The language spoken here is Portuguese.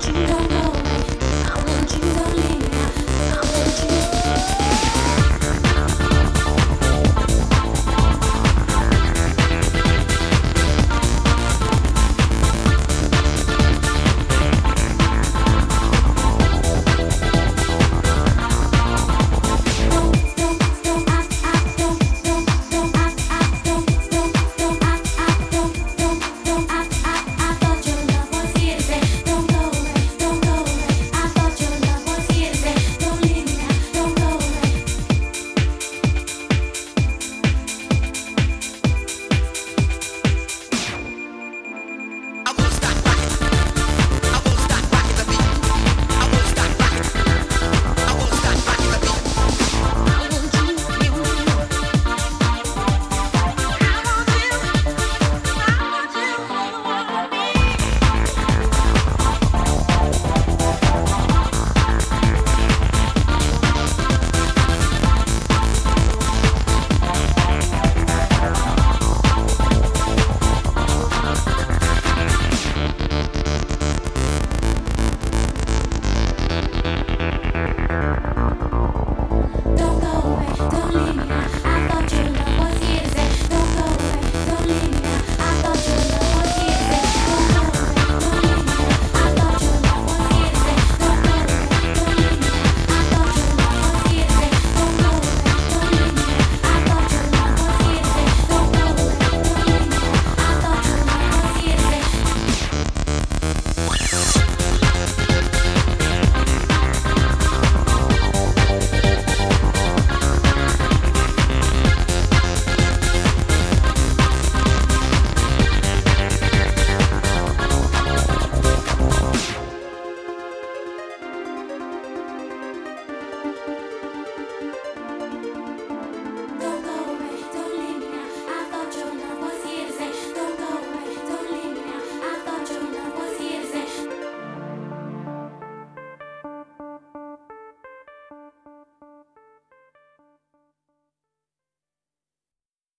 请看看